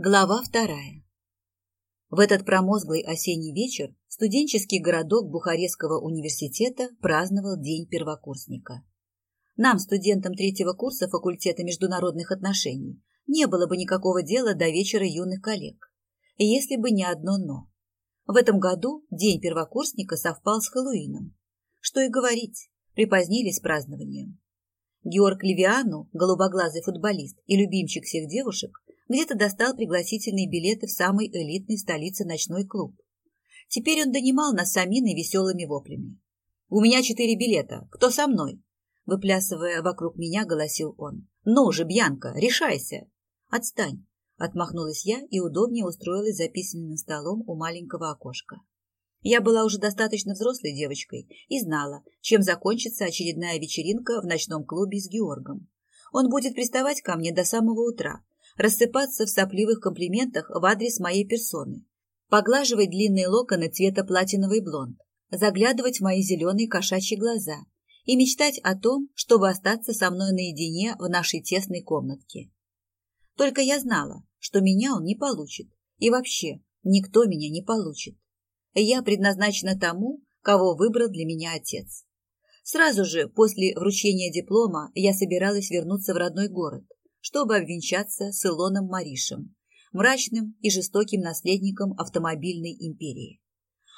Глава вторая. В этот промозглый осенний вечер студенческий городок Бухарестского университета праздновал День первокурсника. Нам, студентам третьего курса факультета международных отношений, не было бы никакого дела до вечера юных коллег, если бы не одно «но». В этом году День первокурсника совпал с Хэллоуином. Что и говорить, припозднились с празднованием. Георг Левиану, голубоглазый футболист и любимчик всех девушек, где-то достал пригласительные билеты в самый элитный столице ночной клуб. Теперь он донимал нас саминой веселыми воплями. «У меня четыре билета. Кто со мной?» Выплясывая вокруг меня, голосил он. «Ну же, Бьянка, решайся!» «Отстань!» Отмахнулась я и удобнее устроилась за письменным столом у маленького окошка. Я была уже достаточно взрослой девочкой и знала, чем закончится очередная вечеринка в ночном клубе с Георгом. Он будет приставать ко мне до самого утра, рассыпаться в сопливых комплиментах в адрес моей персоны, поглаживать длинные локоны цвета платиновый блонд, заглядывать в мои зеленые кошачьи глаза и мечтать о том, чтобы остаться со мной наедине в нашей тесной комнатке. Только я знала, что меня он не получит, и вообще никто меня не получит. Я предназначена тому, кого выбрал для меня отец. Сразу же после вручения диплома я собиралась вернуться в родной город, чтобы обвенчаться с Илоном Маришем, мрачным и жестоким наследником автомобильной империи.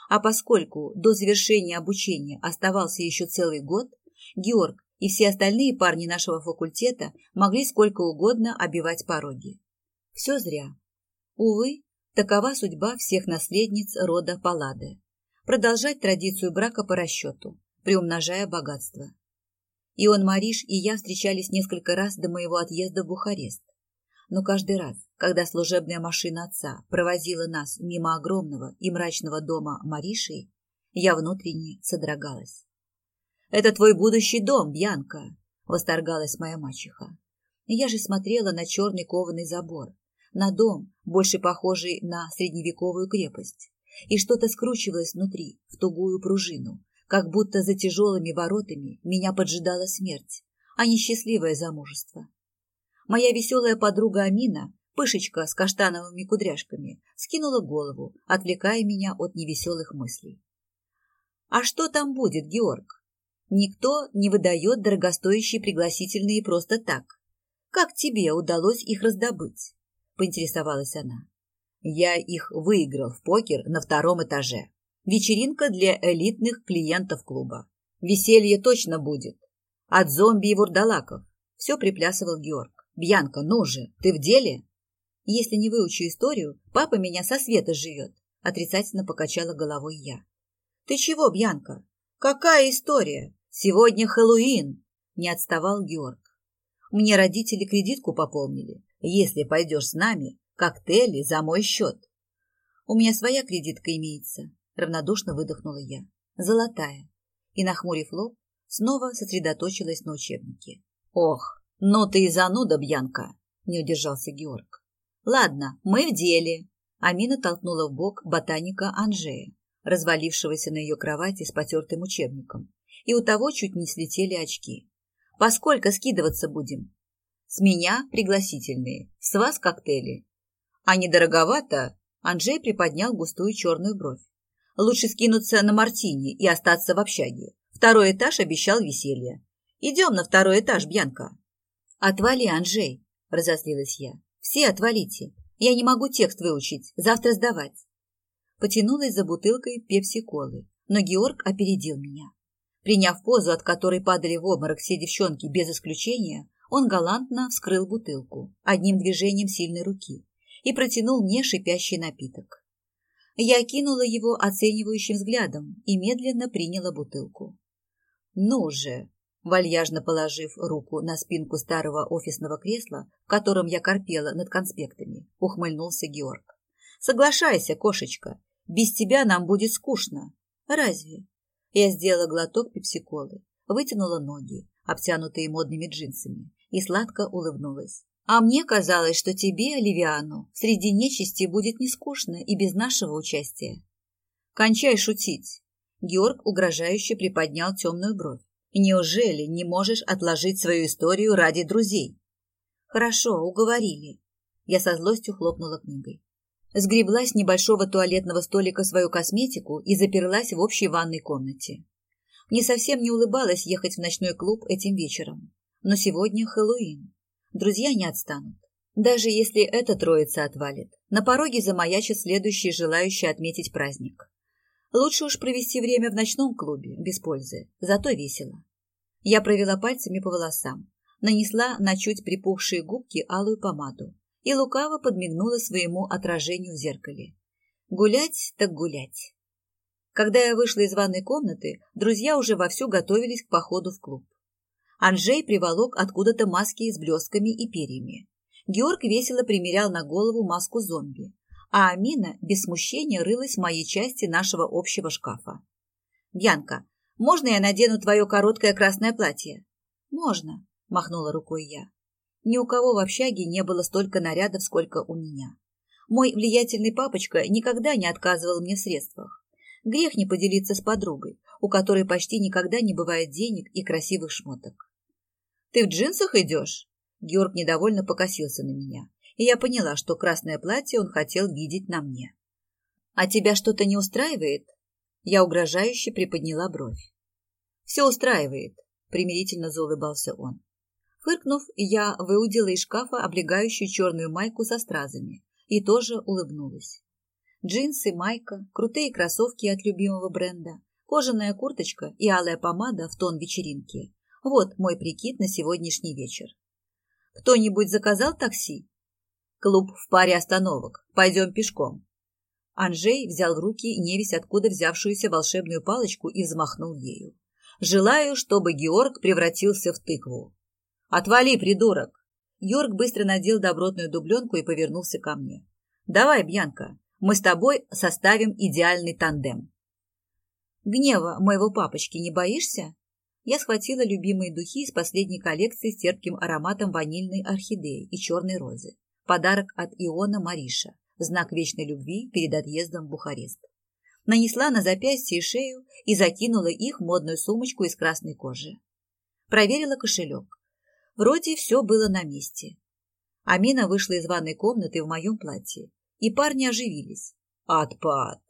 А поскольку до завершения обучения оставался еще целый год, Георг и все остальные парни нашего факультета могли сколько угодно обивать пороги. Все зря. Увы, такова судьба всех наследниц рода Паллады. Продолжать традицию брака по расчету, приумножая богатство. Ион Мариш и я встречались несколько раз до моего отъезда в Бухарест. Но каждый раз, когда служебная машина отца провозила нас мимо огромного и мрачного дома Мариши, я внутренне содрогалась. «Это твой будущий дом, Бьянка!» — восторгалась моя мачеха. Я же смотрела на черный кованый забор, на дом, больше похожий на средневековую крепость, и что-то скручивалось внутри, в тугую пружину, как будто за тяжелыми воротами меня поджидала смерть, а не счастливое замужество. Моя веселая подруга Амина, пышечка с каштановыми кудряшками, скинула голову, отвлекая меня от невеселых мыслей. «А что там будет, Георг? Никто не выдает дорогостоящие пригласительные просто так. Как тебе удалось их раздобыть?» – поинтересовалась она. «Я их выиграл в покер на втором этаже», Вечеринка для элитных клиентов клуба. Веселье точно будет. От зомби и вурдалаков. Все приплясывал Георг. Бьянка, ну же, ты в деле? Если не выучу историю, папа меня со света живет. Отрицательно покачала головой я. Ты чего, Бьянка? Какая история? Сегодня Хэллоуин. Не отставал Георг. Мне родители кредитку пополнили. Если пойдешь с нами, коктейли за мой счет. У меня своя кредитка имеется, равнодушно выдохнула я. Золотая. И, нахмурив лоб, снова сосредоточилась на учебнике. Ох, ну ты и зануда, Бьянка, не удержался Георг. Ладно, мы в деле. Амина толкнула в бок ботаника Анжея, развалившегося на ее кровати с потертым учебником, и у того чуть не слетели очки. Поскольку скидываться будем? С меня пригласительные, с вас коктейли. А недороговато? Анжей приподнял густую черную бровь. Лучше скинуться на Мартини и остаться в общаге. Второй этаж обещал веселье. Идем на второй этаж, Бьянка. Отвали, Анжей, разозлилась я. Все отвалите. Я не могу текст выучить, завтра сдавать. Потянулась за бутылкой пепси-колы, но Георг опередил меня. Приняв позу, от которой падали в обморок все девчонки без исключения, он галантно вскрыл бутылку одним движением сильной руки и протянул мне шипящий напиток. Я кинула его оценивающим взглядом и медленно приняла бутылку. «Ну же!» Вальяжно положив руку на спинку старого офисного кресла, в котором я корпела над конспектами, ухмыльнулся Георг. «Соглашайся, кошечка, без тебя нам будет скучно». «Разве?» Я сделала глоток пепсиколы, вытянула ноги, обтянутые модными джинсами, и сладко улыбнулась. А мне казалось, что тебе, Оливиану, среди нечисти будет не скучно и без нашего участия. Кончай шутить. Георг угрожающе приподнял темную бровь. Неужели не можешь отложить свою историю ради друзей? Хорошо, уговорили. Я со злостью хлопнула книгой. Сгребла с небольшого туалетного столика свою косметику и заперлась в общей ванной комнате. Мне совсем не улыбалось ехать в ночной клуб этим вечером. Но сегодня Хэллоуин. Друзья не отстанут. Даже если эта троица отвалит, на пороге замаячит следующий желающий отметить праздник. Лучше уж провести время в ночном клубе, без пользы, зато весело. Я провела пальцами по волосам, нанесла на чуть припухшие губки алую помаду и лукаво подмигнула своему отражению в зеркале. Гулять так гулять. Когда я вышла из ванной комнаты, друзья уже вовсю готовились к походу в клуб. Анжей приволок откуда-то маски с блестками и перьями. Георг весело примерял на голову маску зомби, а Амина без смущения рылась в моей части нашего общего шкафа. «Бьянка, можно я надену твое короткое красное платье?» «Можно», – махнула рукой я. Ни у кого в общаге не было столько нарядов, сколько у меня. Мой влиятельный папочка никогда не отказывал мне в средствах. Грех не поделиться с подругой, у которой почти никогда не бывает денег и красивых шмоток. «Ты в джинсах идешь?» Георг недовольно покосился на меня, и я поняла, что красное платье он хотел видеть на мне. «А тебя что-то не устраивает?» Я угрожающе приподняла бровь. «Все устраивает», — примирительно заулыбался он. Фыркнув, я выудила из шкафа облегающую черную майку со стразами и тоже улыбнулась. Джинсы, майка, крутые кроссовки от любимого бренда, кожаная курточка и алая помада в тон вечеринки. Вот мой прикид на сегодняшний вечер. Кто-нибудь заказал такси? Клуб в паре остановок. Пойдем пешком. Анжей взял в руки невесть откуда взявшуюся волшебную палочку и взмахнул ею. Желаю, чтобы Георг превратился в тыкву. «Отвали, придурок!» Йорк быстро надел добротную дубленку и повернулся ко мне. «Давай, Бьянка, мы с тобой составим идеальный тандем». «Гнева моего папочки не боишься?» Я схватила любимые духи из последней коллекции с терпким ароматом ванильной орхидеи и черной розы. Подарок от Иона Мариша знак вечной любви перед отъездом в Бухарест. Нанесла на запястье и шею и закинула их в модную сумочку из красной кожи. Проверила кошелек. Вроде все было на месте. Амина вышла из ванной комнаты в моем платье, и парни оживились. «Отпад!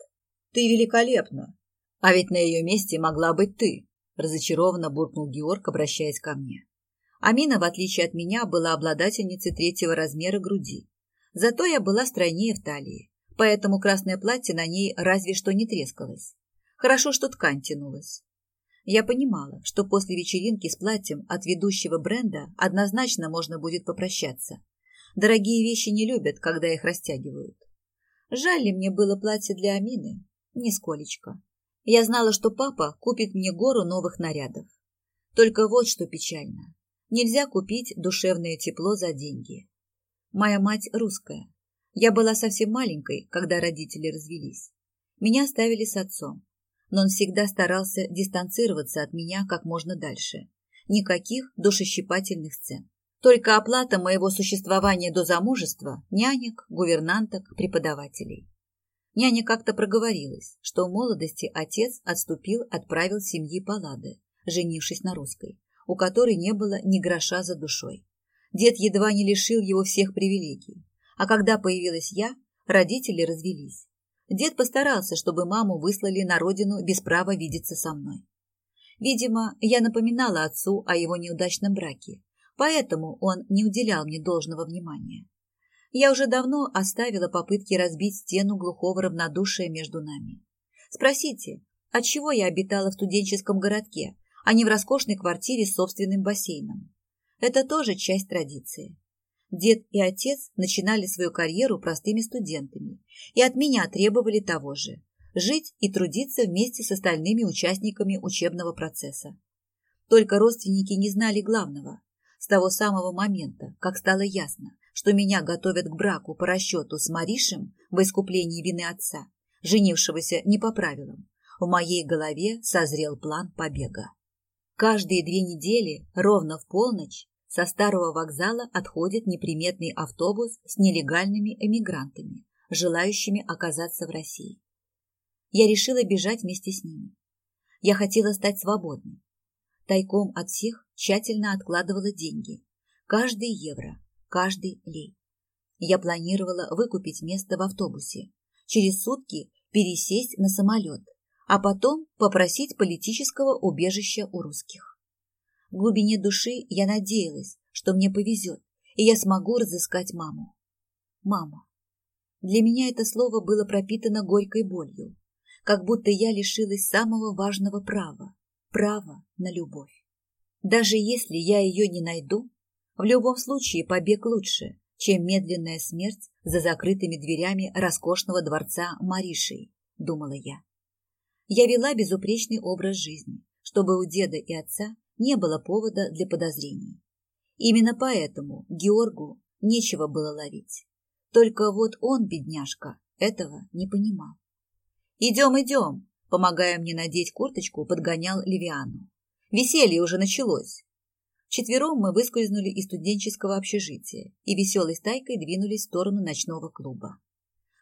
Ты великолепна! А ведь на ее месте могла быть ты!» Разочарованно буркнул Георг, обращаясь ко мне. Амина, в отличие от меня, была обладательницей третьего размера груди. Зато я была стройнее в талии, поэтому красное платье на ней разве что не трескалось. Хорошо, что ткань тянулась. Я понимала, что после вечеринки с платьем от ведущего бренда однозначно можно будет попрощаться. Дорогие вещи не любят, когда их растягивают. Жаль ли мне было платье для Амины? Нисколечко. Я знала, что папа купит мне гору новых нарядов. Только вот что печально. Нельзя купить душевное тепло за деньги. Моя мать русская. Я была совсем маленькой, когда родители развелись. Меня оставили с отцом но он всегда старался дистанцироваться от меня как можно дальше. Никаких душещипательных сцен. Только оплата моего существования до замужества, нянек, гувернанток, преподавателей. Няня как-то проговорилась, что в молодости отец отступил, отправил семьи Паллады, женившись на русской, у которой не было ни гроша за душой. Дед едва не лишил его всех привилегий. А когда появилась я, родители развелись. Дед постарался, чтобы маму выслали на родину без права видеться со мной. Видимо, я напоминала отцу о его неудачном браке, поэтому он не уделял мне должного внимания. Я уже давно оставила попытки разбить стену глухого равнодушия между нами. Спросите, отчего я обитала в студенческом городке, а не в роскошной квартире с собственным бассейном? Это тоже часть традиции. Дед и отец начинали свою карьеру простыми студентами и от меня требовали того же – жить и трудиться вместе с остальными участниками учебного процесса. Только родственники не знали главного. С того самого момента, как стало ясно, что меня готовят к браку по расчету с Маришем в искуплении вины отца, женившегося не по правилам, в моей голове созрел план побега. Каждые две недели, ровно в полночь, со старого вокзала отходит неприметный автобус с нелегальными эмигрантами, желающими оказаться в России. Я решила бежать вместе с ними. Я хотела стать свободной. Тайком от всех тщательно откладывала деньги. Каждый евро, каждый лей. Я планировала выкупить место в автобусе, через сутки пересесть на самолет, а потом попросить политического убежища у русских. В глубине души я надеялась, что мне повезет, и я смогу разыскать маму. Мама. Для меня это слово было пропитано горькой болью, как будто я лишилась самого важного права – права на любовь. Даже если я ее не найду, в любом случае побег лучше, чем медленная смерть за закрытыми дверями роскошного дворца Маришей, думала я. Я вела безупречный образ жизни, чтобы у деда и отца не было повода для подозрений. Именно поэтому Георгу нечего было ловить. Только вот он, бедняжка, этого не понимал. «Идем, идем!» Помогая мне надеть курточку, подгонял Левиану. «Веселье уже началось!» Четвером мы выскользнули из студенческого общежития и веселой стайкой двинулись в сторону ночного клуба.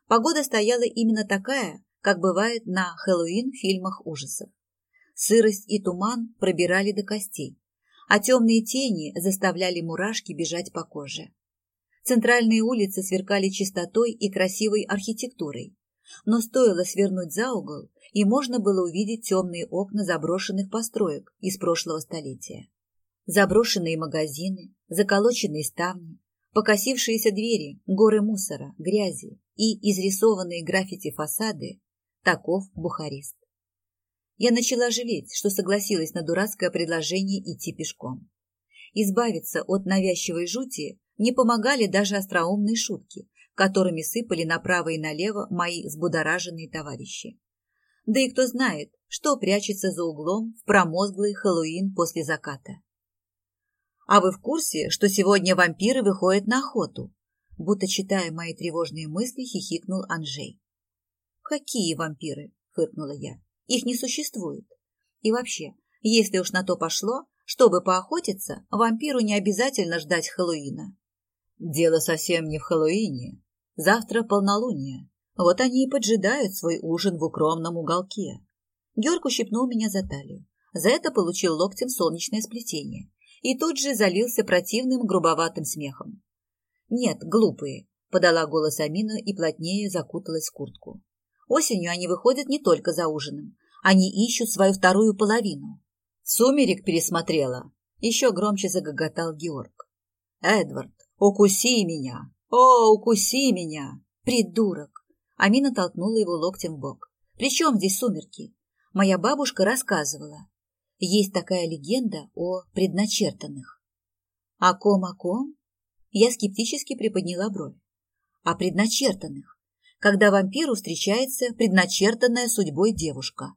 Погода стояла именно такая, как бывает на Хэллоуин фильмах ужасов. Сырость и туман пробирали до костей, а темные тени заставляли мурашки бежать по коже. Центральные улицы сверкали чистотой и красивой архитектурой, но стоило свернуть за угол, и можно было увидеть темные окна заброшенных построек из прошлого столетия. Заброшенные магазины, заколоченные ставни, покосившиеся двери, горы мусора, грязи и изрисованные граффити фасады – таков Бухарест. Я начала жалеть, что согласилась на дурацкое предложение идти пешком. Избавиться от навязчивой жути не помогали даже остроумные шутки, которыми сыпали направо и налево мои взбудораженные товарищи. Да и кто знает, что прячется за углом в промозглый Хэллоуин после заката. А вы в курсе, что сегодня вампиры выходят на охоту? Будто читая мои тревожные мысли, хихикнул Анжей. Какие вампиры? Фыркнула я. Их не существует. И вообще, если уж на то пошло, чтобы поохотиться, вампиру не обязательно ждать Хэллоуина. Дело совсем не в Хэллоуине. Завтра полнолуние. Вот они и поджидают свой ужин в укромном уголке. Георг ущипнул меня за талию. За это получил локтем солнечное сплетение и тут же залился противным грубоватым смехом. «Нет, глупые», — подала голос Амина и плотнее закуталась в куртку. «Осенью они выходят не только за ужином. Они ищут свою вторую половину». «Сумерек пересмотрела», — еще громче загоготал Георг. «Эдвард, укуси меня! О, укуси меня! Придурок!» Амина толкнула его локтем в бок. «При чем здесь сумерки? Моя бабушка рассказывала. Есть такая легенда о предначертанных. О ком, о ком? Я скептически приподняла бровь. О предначертанных, когда вампиру встречается предначертанная судьбой девушка.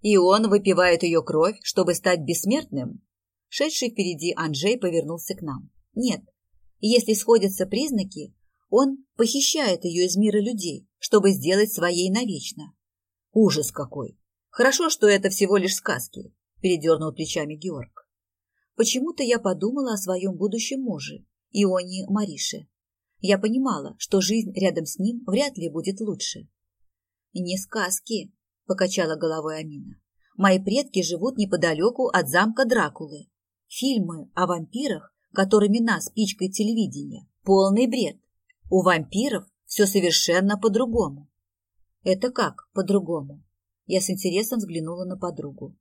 И он выпивает ее кровь, чтобы стать бессмертным? Шедший впереди Анджей повернулся к нам. Нет, если сходятся признаки, он похищает ее из мира людей, чтобы сделать своей навечно. Ужас какой! Хорошо, что это всего лишь сказки передернул плечами Георг. Почему-то я подумала о своем будущем муже, Ионе Марише. Я понимала, что жизнь рядом с ним вряд ли будет лучше. «Не сказки», — покачала головой Амина. «Мои предки живут неподалеку от замка Дракулы. Фильмы о вампирах, которыми нас пичкает телевидение, полный бред. У вампиров все совершенно по-другому». «Это как по-другому?» Я с интересом взглянула на подругу.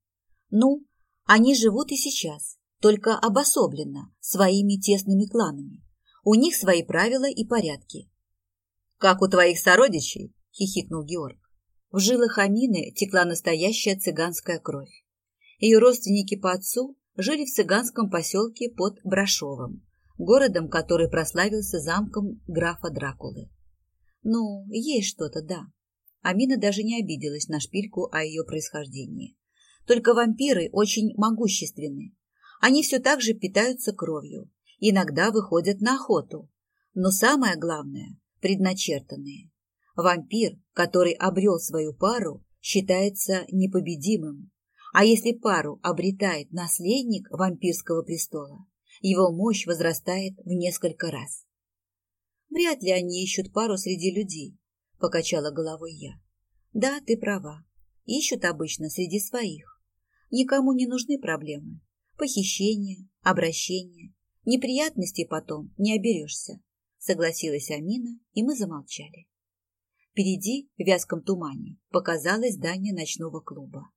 Ну, они живут и сейчас, только обособленно, своими тесными кланами. У них свои правила и порядки. «Как у твоих сородичей?» – хихикнул Георг. В жилах Амины текла настоящая цыганская кровь. Ее родственники по отцу жили в цыганском поселке под Брашовым, городом, который прославился замком графа Дракулы. Ну, есть что-то, да. Амина даже не обиделась на шпильку о ее происхождении. Только вампиры очень могущественны. Они все так же питаются кровью, иногда выходят на охоту. Но самое главное – предначертанные. Вампир, который обрел свою пару, считается непобедимым. А если пару обретает наследник вампирского престола, его мощь возрастает в несколько раз. Вряд ли они ищут пару среди людей, покачала головой я. Да, ты права. Ищут обычно среди своих. Никому не нужны проблемы. Похищение, обращение. Неприятностей потом не оберешься. согласилась Амина, и мы замолчали. Впереди, в вязком тумане, показалось здание ночного клуба.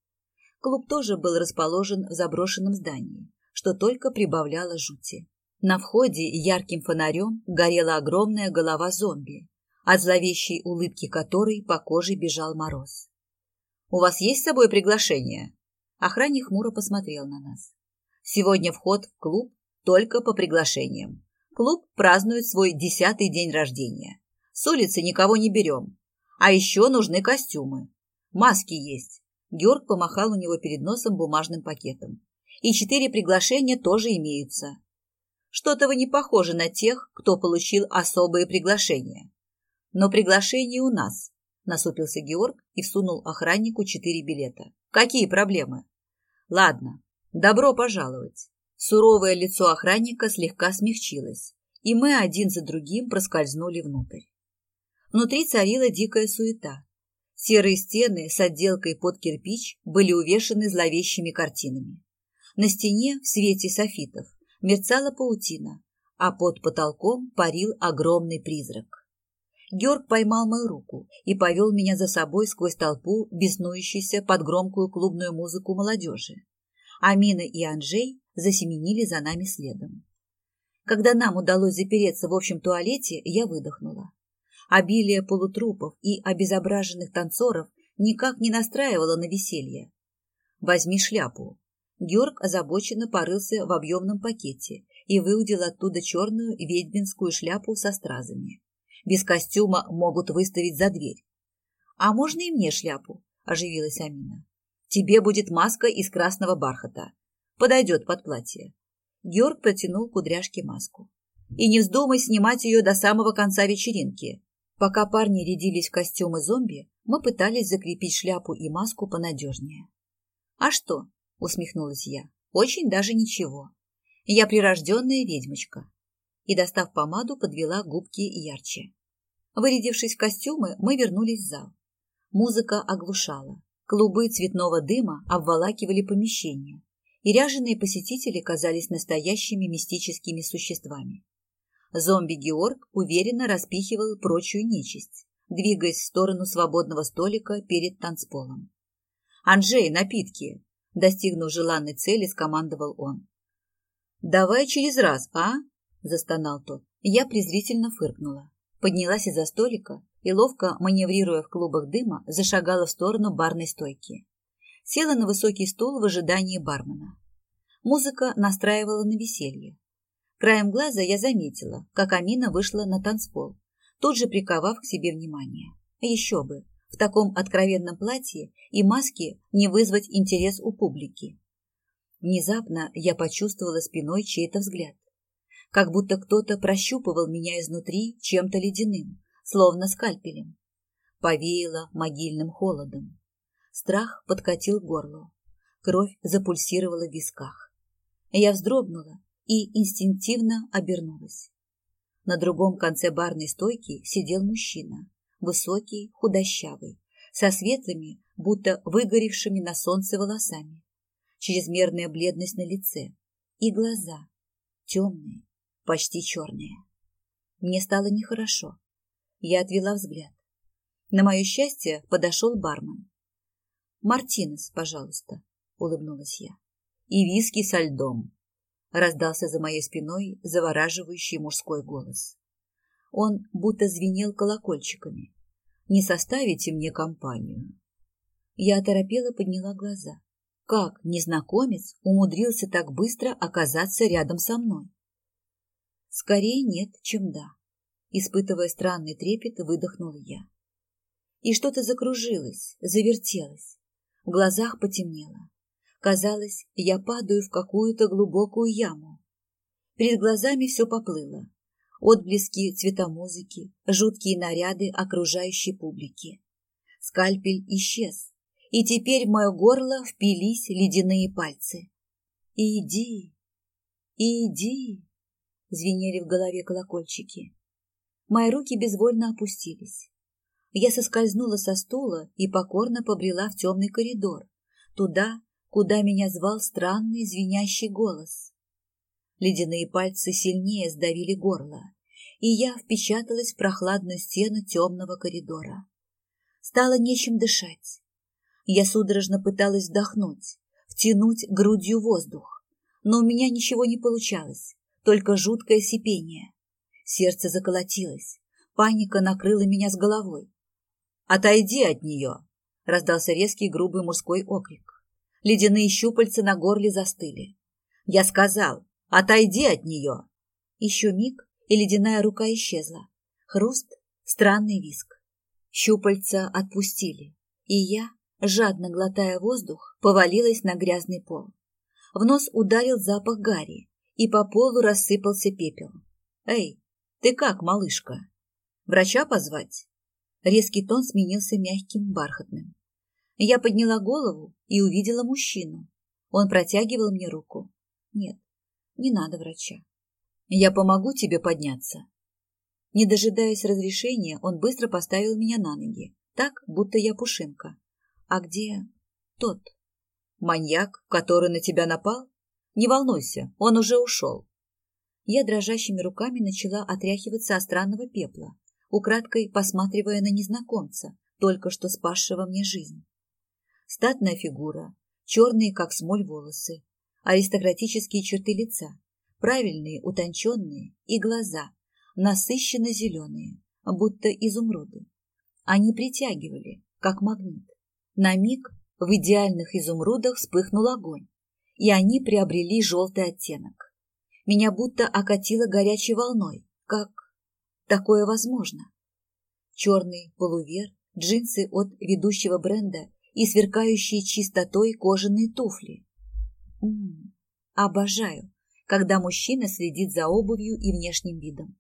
Клуб тоже был расположен в заброшенном здании, что только прибавляло жути. На входе ярким фонарем горела огромная голова зомби, от зловещей улыбки которой по коже бежал мороз. «У вас есть с собой приглашение?» Охранник хмуро посмотрел на нас. «Сегодня вход в клуб только по приглашениям. Клуб празднует свой десятый день рождения. С улицы никого не берем. А еще нужны костюмы. Маски есть». Георг помахал у него перед носом бумажным пакетом. «И четыре приглашения тоже имеются. Что-то вы не похожи на тех, кто получил особые приглашения. Но приглашение у нас, насупился Георг и всунул охраннику четыре билета. Какие проблемы? Ладно, добро пожаловать. Суровое лицо охранника слегка смягчилось, и мы один за другим проскользнули внутрь. Внутри царила дикая суета. Серые стены с отделкой под кирпич были увешаны зловещими картинами. На стене в свете софитов мерцала паутина, а под потолком парил огромный призрак. Георг поймал мою руку и повел меня за собой сквозь толпу, беснующейся под громкую клубную музыку молодежи. Амина и Анжей засеменили за нами следом. Когда нам удалось запереться в общем туалете, я выдохнула. Обилие полутрупов и обезображенных танцоров никак не настраивало на веселье. «Возьми шляпу», Георг озабоченно порылся в объемном пакете и выудил оттуда черную ведьминскую шляпу со стразами. Без костюма могут выставить за дверь. «А можно и мне шляпу?» – оживилась Амина. «Тебе будет маска из красного бархата. Подойдет под платье». Георг протянул кудряшке маску. «И не вздумай снимать ее до самого конца вечеринки». Пока парни рядились в костюмы зомби, мы пытались закрепить шляпу и маску понадежнее. «А что, усмехнулась я. Очень даже ничего. Я прирожденная ведьмочка. И, достав помаду, подвела губки ярче. Вырядившись в костюмы, мы вернулись в зал. Музыка оглушала. Клубы цветного дыма обволакивали помещение, и ряженые посетители казались настоящими мистическими существами. Зомби Георг уверенно распихивал прочую нечисть, двигаясь в сторону свободного столика перед танцполом. «Анжей, напитки!» Достигнув желанной цели, скомандовал он. «Давай через раз, а?» – застонал тот. Я презрительно фыркнула. Поднялась из-за столика и, ловко маневрируя в клубах дыма, зашагала в сторону барной стойки. Села на высокий стул в ожидании бармена. Музыка настраивала на веселье. Краем глаза я заметила, как Амина вышла на танцпол, тут же приковав к себе внимание. Еще бы, в таком откровенном платье и маске не вызвать интерес у публики. Внезапно я почувствовала спиной чей-то взгляд. Как будто кто-то прощупывал меня изнутри чем-то ледяным, словно скальпелем. Повеяло могильным холодом. Страх подкатил горло. Кровь запульсировала в висках. Я вздрогнула и инстинктивно обернулась. На другом конце барной стойки сидел мужчина, высокий, худощавый, со светлыми, будто выгоревшими на солнце волосами, чрезмерная бледность на лице и глаза, темные, почти черные. Мне стало нехорошо. Я отвела взгляд. На мое счастье подошел бармен. «Мартинес, пожалуйста», — улыбнулась я. «И виски со льдом», — раздался за моей спиной завораживающий мужской голос. Он будто звенел колокольчиками. «Не составите мне компанию?» Я оторопела подняла глаза. Как незнакомец умудрился так быстро оказаться рядом со мной? Скорее нет, чем да. Испытывая странный трепет, выдохнула я. И что-то закружилось, завертелось. В глазах потемнело. Казалось, я падаю в какую-то глубокую яму. Перед глазами все поплыло отблески цветомузыки, жуткие наряды окружающей публики. Скальпель исчез, и теперь в мое горло впились ледяные пальцы. «Иди, иди!» — звенели в голове колокольчики. Мои руки безвольно опустились. Я соскользнула со стула и покорно побрела в темный коридор, туда, куда меня звал странный звенящий голос. Ледяные пальцы сильнее сдавили горло, и я впечаталась в прохладную стену темного коридора. Стало нечем дышать. Я судорожно пыталась вдохнуть, втянуть грудью воздух, но у меня ничего не получалось, только жуткое сипение. Сердце заколотилось, паника накрыла меня с головой. «Отойди от нее!» — раздался резкий грубый мужской окрик. Ледяные щупальца на горле застыли. «Я сказал, отойди от нее!» Еще миг, и ледяная рука исчезла. Хруст, странный виск. Щупальца отпустили, и я, жадно глотая воздух, повалилась на грязный пол. В нос ударил запах гари, и по полу рассыпался пепел. «Эй, ты как, малышка? Врача позвать?» Резкий тон сменился мягким, бархатным. Я подняла голову и увидела мужчину. Он протягивал мне руку. Нет, не надо врача. Я помогу тебе подняться. Не дожидаясь разрешения, он быстро поставил меня на ноги, так, будто я пушинка. А где тот? Маньяк, который на тебя напал? Не волнуйся, он уже ушел. Я дрожащими руками начала отряхиваться от странного пепла, украдкой посматривая на незнакомца, только что спасшего мне жизнь. Статная фигура, черные, как смоль, волосы, аристократические черты лица, правильные, утонченные и глаза, насыщенно зеленые, будто изумруды. Они притягивали, как магнит. На миг в идеальных изумрудах вспыхнул огонь, и они приобрели желтый оттенок. Меня будто окатило горячей волной, как Такое возможно. Черный полувер, джинсы от ведущего бренда и сверкающие чистотой кожаные туфли. М -м обожаю, когда мужчина следит за обувью и внешним видом.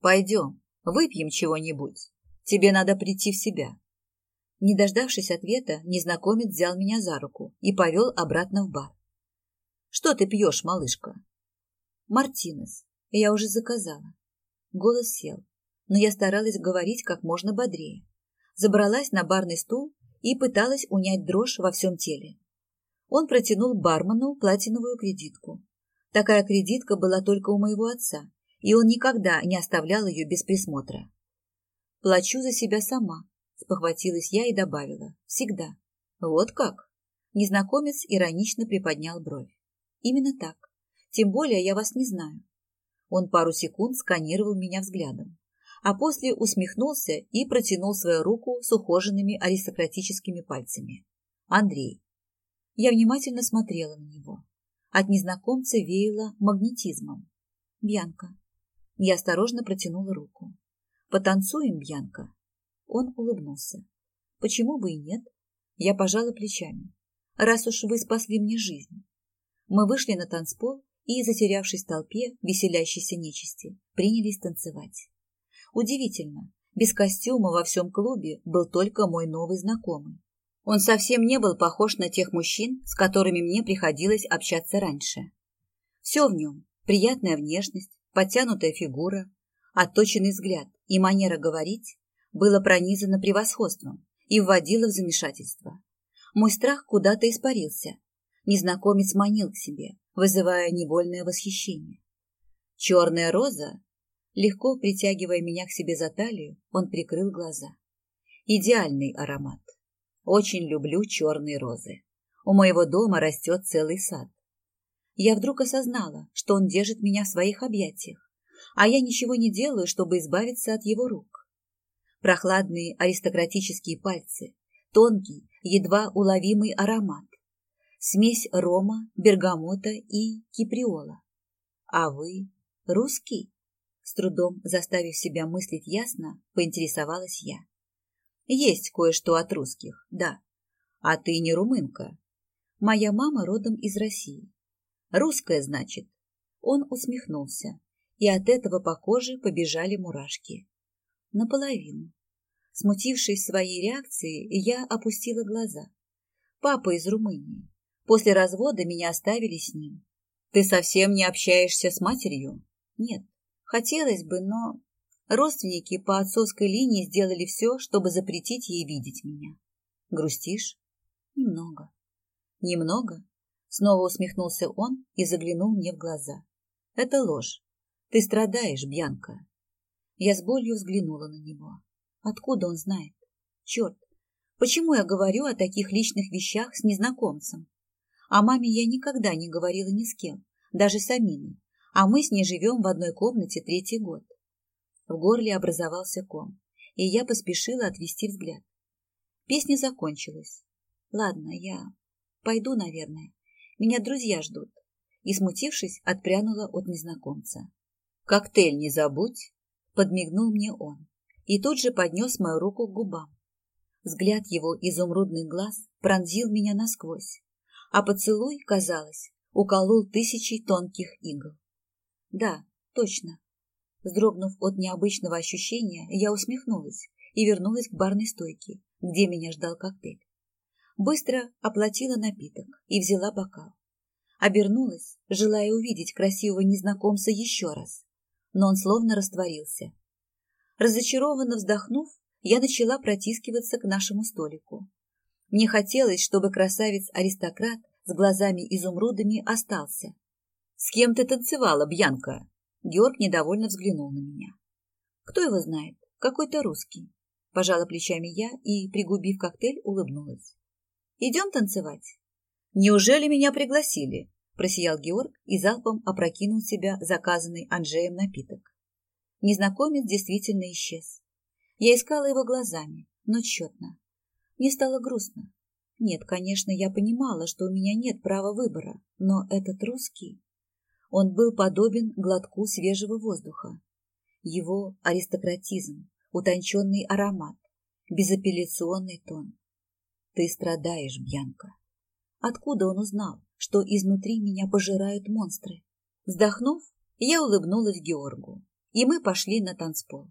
Пойдем, выпьем чего-нибудь. Тебе надо прийти в себя. Не дождавшись ответа, незнакомец взял меня за руку и повел обратно в бар. Что ты пьешь, малышка? Мартинес. Я уже заказала. Голос сел, но я старалась говорить как можно бодрее. Забралась на барный стул и пыталась унять дрожь во всем теле. Он протянул бармену платиновую кредитку. Такая кредитка была только у моего отца, и он никогда не оставлял ее без присмотра. «Плачу за себя сама», — спохватилась я и добавила. «Всегда». «Вот как?» Незнакомец иронично приподнял бровь. «Именно так. Тем более я вас не знаю. Он пару секунд сканировал меня взглядом, а после усмехнулся и протянул свою руку с ухоженными аристократическими пальцами. Андрей. Я внимательно смотрела на него. От незнакомца веяло магнетизмом. Бьянка. Я осторожно протянула руку. «Потанцуем, Бьянка?» Он улыбнулся. «Почему бы и нет?» Я пожала плечами. «Раз уж вы спасли мне жизнь». Мы вышли на танцпол и, затерявшись в толпе веселящейся нечисти, принялись танцевать. Удивительно, без костюма во всем клубе был только мой новый знакомый. Он совсем не был похож на тех мужчин, с которыми мне приходилось общаться раньше. Все в нем – приятная внешность, подтянутая фигура, отточенный взгляд и манера говорить – было пронизано превосходством и вводило в замешательство. Мой страх куда-то испарился. Незнакомец манил к себе, вызывая невольное восхищение. Черная роза, легко притягивая меня к себе за талию, он прикрыл глаза. Идеальный аромат. Очень люблю черные розы. У моего дома растет целый сад. Я вдруг осознала, что он держит меня в своих объятиях, а я ничего не делаю, чтобы избавиться от его рук. Прохладные аристократические пальцы, тонкий, едва уловимый аромат, смесь рома, бергамота и киприола. А вы русский? С трудом заставив себя мыслить ясно, поинтересовалась я. Есть кое-что от русских, да. А ты не румынка. Моя мама родом из России. Русская, значит. Он усмехнулся, и от этого по коже побежали мурашки. Наполовину. Смутившись своей реакцией, я опустила глаза. Папа из Румынии. После развода меня оставили с ним. Ты совсем не общаешься с матерью? Нет. Хотелось бы, но... Родственники по отцовской линии сделали все, чтобы запретить ей видеть меня. Грустишь? Немного. Немного? Снова усмехнулся он и заглянул мне в глаза. Это ложь. Ты страдаешь, Бьянка. Я с болью взглянула на него. Откуда он знает? Черт, почему я говорю о таких личных вещах с незнакомцем? О маме я никогда не говорила ни с кем, даже с Аминой, а мы с ней живем в одной комнате третий год. В горле образовался ком, и я поспешила отвести взгляд. Песня закончилась. Ладно, я пойду, наверное. Меня друзья ждут. И, смутившись, отпрянула от незнакомца. «Коктейль не забудь!» — подмигнул мне он. И тут же поднес мою руку к губам. Взгляд его изумрудных глаз пронзил меня насквозь, а поцелуй, казалось, уколол тысячи тонких игл. Да, точно. Вздрогнув от необычного ощущения, я усмехнулась и вернулась к барной стойке, где меня ждал коктейль. Быстро оплатила напиток и взяла бокал. Обернулась, желая увидеть красивого незнакомца еще раз, но он словно растворился. Разочарованно вздохнув, я начала протискиваться к нашему столику. Мне хотелось, чтобы красавец-аристократ с глазами-изумрудами остался. «С кем ты танцевала, Бьянка?» Георг недовольно взглянул на меня. «Кто его знает? Какой-то русский». Пожала плечами я и, пригубив коктейль, улыбнулась. «Идем танцевать?» «Неужели меня пригласили?» Просиял Георг и залпом опрокинул себя заказанный Анжеем напиток. Незнакомец действительно исчез. Я искала его глазами, но тщетно. Мне стало грустно. Нет, конечно, я понимала, что у меня нет права выбора, но этот русский... Он был подобен глотку свежего воздуха. Его аристократизм, утонченный аромат, безапелляционный тон. Ты страдаешь, Бьянка. Откуда он узнал, что изнутри меня пожирают монстры? Вздохнув, я улыбнулась Георгу, и мы пошли на танцпол.